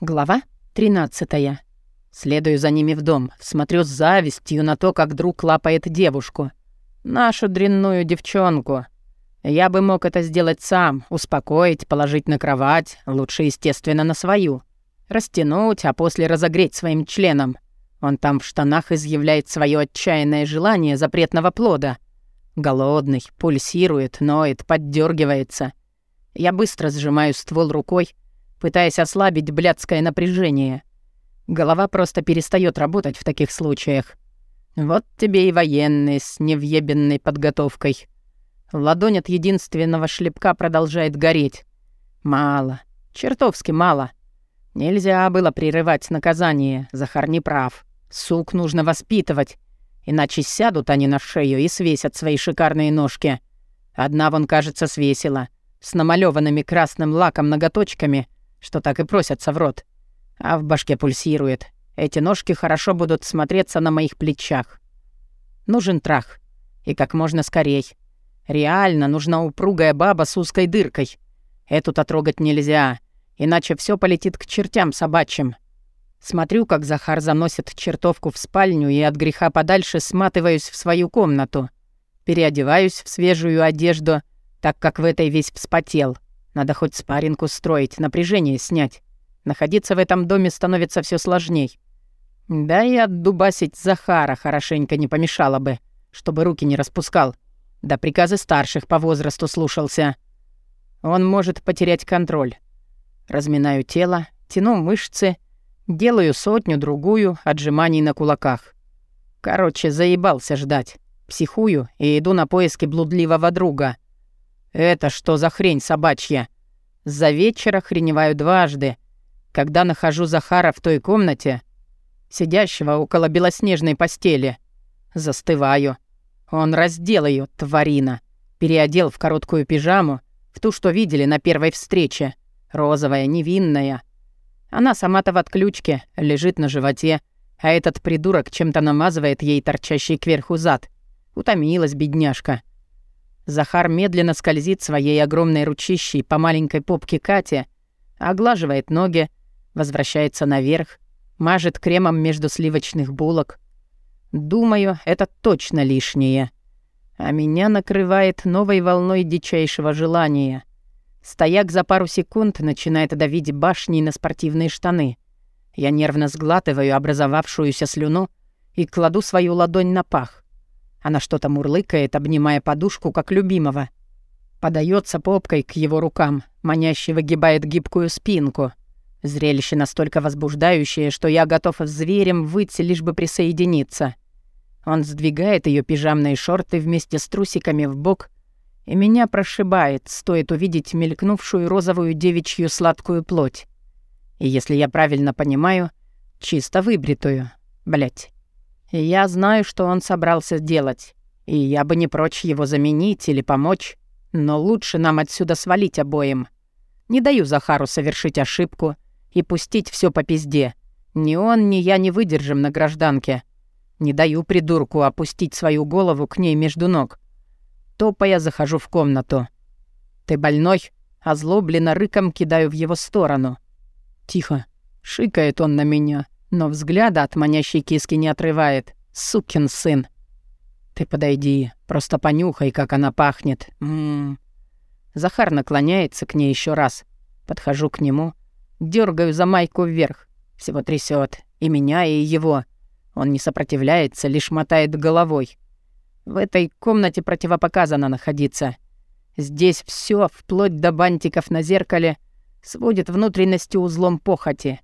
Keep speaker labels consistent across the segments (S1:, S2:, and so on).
S1: Глава 13. Следую за ними в дом, смотрю с завистью на то, как друг лапает девушку. Нашу дрянную девчонку. Я бы мог это сделать сам, успокоить, положить на кровать, лучше, естественно, на свою. Растянуть, а после разогреть своим членом. Он там в штанах изъявляет свое отчаянное желание запретного плода. Голодный, пульсирует, ноет, поддергивается. Я быстро сжимаю ствол рукой, пытаясь ослабить блядское напряжение. Голова просто перестает работать в таких случаях. Вот тебе и военный с невъебенной подготовкой. Ладонь от единственного шлепка продолжает гореть. Мало. Чертовски мало. Нельзя было прерывать наказание. Захар не прав. Сук нужно воспитывать. Иначе сядут они на шею и свесят свои шикарные ножки. Одна вон, кажется, свесила. С намалеванными красным лаком ноготочками — что так и просятся в рот. А в башке пульсирует. Эти ножки хорошо будут смотреться на моих плечах. Нужен трах. И как можно скорей. Реально нужна упругая баба с узкой дыркой. Эту-то трогать нельзя, иначе все полетит к чертям собачьим. Смотрю, как Захар заносит чертовку в спальню и от греха подальше сматываюсь в свою комнату. Переодеваюсь в свежую одежду, так как в этой весь вспотел — надо хоть спарринг устроить, напряжение снять. Находиться в этом доме становится все сложней. Да и отдубасить Захара хорошенько не помешало бы, чтобы руки не распускал. Да приказы старших по возрасту слушался. Он может потерять контроль. Разминаю тело, тяну мышцы, делаю сотню-другую отжиманий на кулаках. Короче, заебался ждать. Психую и иду на поиски блудливого друга — это что за хрень собачья? За вечер охреневаю дважды, когда нахожу Захара в той комнате, сидящего около белоснежной постели. Застываю. Он раздел ее, тварина. Переодел в короткую пижаму, в ту, что видели на первой встрече. Розовая, невинная. Она сама-то в отключке, лежит на животе, а этот придурок чем-то намазывает ей торчащий кверху зад. Утомилась бедняжка. Захар медленно скользит своей огромной ручищей по маленькой попке Кати, оглаживает ноги, возвращается наверх, мажет кремом между сливочных булок. Думаю, это точно лишнее. А меня накрывает новой волной дичайшего желания. Стояк за пару секунд начинает давить башней на спортивные штаны. Я нервно сглатываю образовавшуюся слюну и кладу свою ладонь на пах. Она что-то мурлыкает, обнимая подушку, как любимого. Подается попкой к его рукам, маняще выгибает гибкую спинку. Зрелище настолько возбуждающее, что я готов зверем выйти, лишь бы присоединиться. Он сдвигает ее пижамные шорты вместе с трусиками в бок, и меня прошибает, стоит увидеть мелькнувшую розовую девичью сладкую плоть. И если я правильно понимаю, чисто выбритую. Блять. Я знаю, что он собрался делать. И я бы не прочь его заменить или помочь. Но лучше нам отсюда свалить обоим. Не даю Захару совершить ошибку и пустить все по пизде. Ни он, ни я не выдержим на гражданке. Не даю придурку опустить свою голову к ней между ног. Топая захожу в комнату. «Ты больной?» Озлобленно рыком кидаю в его сторону. «Тихо!» — шикает он на меня но взгляда от манящей киски не отрывает. Сукин сын. Ты подойди, просто понюхай, как она пахнет. М -м -м. Захар наклоняется к ней еще раз. Подхожу к нему, дергаю за майку вверх. Всего трясет и меня, и его. Он не сопротивляется, лишь мотает головой. В этой комнате противопоказано находиться. Здесь все, вплоть до бантиков на зеркале, сводит внутренности узлом похоти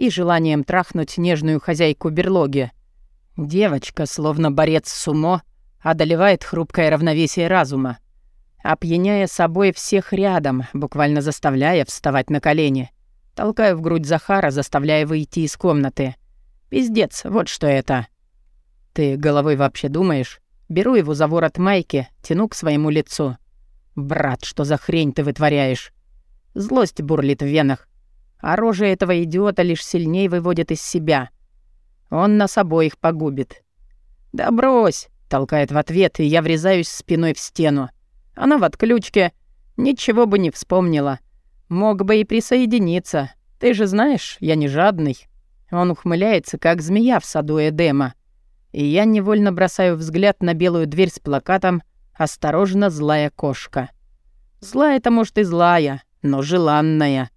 S1: и желанием трахнуть нежную хозяйку берлоги. Девочка, словно борец с умо, одолевает хрупкое равновесие разума, опьяняя собой всех рядом, буквально заставляя вставать на колени. Толкаю в грудь Захара, заставляя выйти из комнаты. Пиздец, вот что это. Ты головой вообще думаешь? Беру его за ворот майки, тяну к своему лицу. «Брат, что за хрень ты вытворяешь?» Злость бурлит в венах. Рожа этого идиота лишь сильнее выводит из себя. Он нас обоих погубит. «Да брось!» — толкает в ответ, и я врезаюсь спиной в стену. Она в отключке. Ничего бы не вспомнила. Мог бы и присоединиться. Ты же знаешь, я не жадный. Он ухмыляется, как змея в саду Эдема. И я невольно бросаю взгляд на белую дверь с плакатом «Осторожно, злая кошка». Злая-то, может, и злая, но желанная.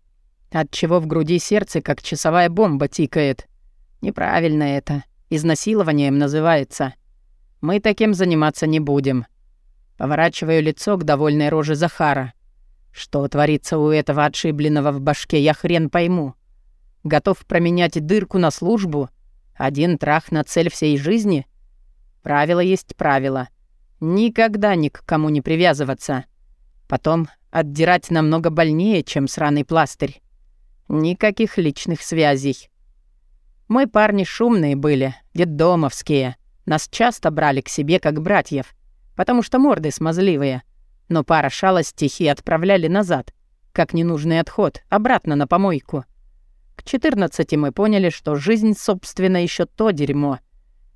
S1: Отчего в груди сердце, как часовая бомба, тикает. Неправильно это. Изнасилованием называется. Мы таким заниматься не будем. Поворачиваю лицо к довольной роже Захара. Что творится у этого отшибленного в башке, я хрен пойму. Готов променять дырку на службу? Один трах на цель всей жизни? Правило есть правило. Никогда ни к кому не привязываться. Потом отдирать намного больнее, чем сраный пластырь. Никаких личных связей. Мы парни шумные были, детдомовские. Нас часто брали к себе как братьев, потому что морды смазливые. Но пара шалостей и отправляли назад, как ненужный отход, обратно на помойку. К 14 мы поняли, что жизнь, собственно, еще то дерьмо,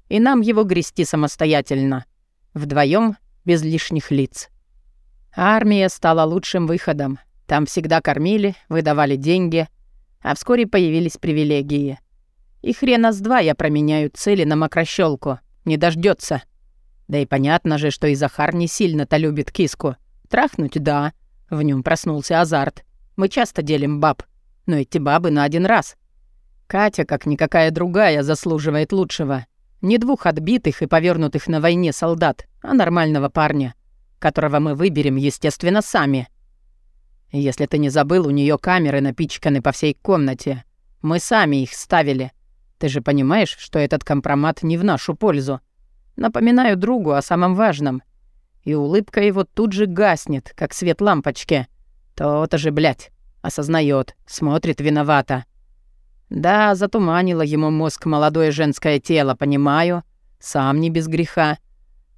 S1: и нам его грести самостоятельно, вдвоем без лишних лиц. Армия стала лучшим выходом. Там всегда кормили, выдавали деньги, а вскоре появились привилегии. И хрена с два я променяю цели на мокрощелку. Не дождется. Да и понятно же, что и Захар не сильно-то любит киску. Трахнуть — да. В нем проснулся азарт. Мы часто делим баб. Но эти бабы на один раз. Катя, как никакая другая, заслуживает лучшего. Не двух отбитых и повернутых на войне солдат, а нормального парня, которого мы выберем, естественно, сами. Если ты не забыл, у нее камеры напичканы по всей комнате. Мы сами их ставили. Ты же понимаешь, что этот компромат не в нашу пользу. Напоминаю другу о самом важном. И улыбка его тут же гаснет, как свет лампочки. То-то же, блядь, осознает, смотрит виновато. Да, затуманило ему мозг молодое женское тело, понимаю. Сам не без греха.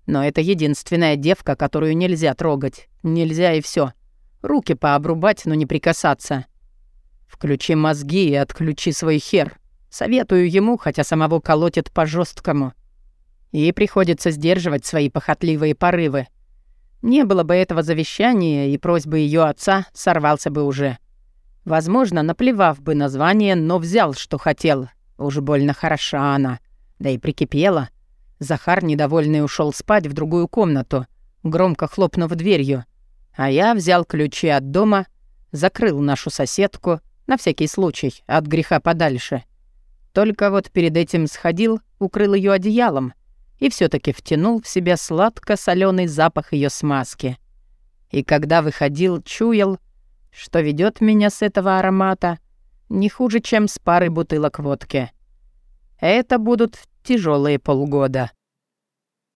S1: Но это единственная девка, которую нельзя трогать. Нельзя и все. Руки пообрубать, но не прикасаться. Включи мозги и отключи свой хер. Советую ему, хотя самого колотит по жесткому. И приходится сдерживать свои похотливые порывы. Не было бы этого завещания, и просьбы ее отца сорвался бы уже. Возможно, наплевав бы название, но взял, что хотел. Уж больно хороша она. Да и прикипела. Захар, недовольный, ушел спать в другую комнату, громко хлопнув дверью. А я взял ключи от дома, закрыл нашу соседку, на всякий случай, от греха подальше. Только вот перед этим сходил, укрыл ее одеялом и все таки втянул в себя сладко соленый запах ее смазки. И когда выходил, чуял, что ведет меня с этого аромата не хуже, чем с парой бутылок водки. Это будут тяжелые полгода.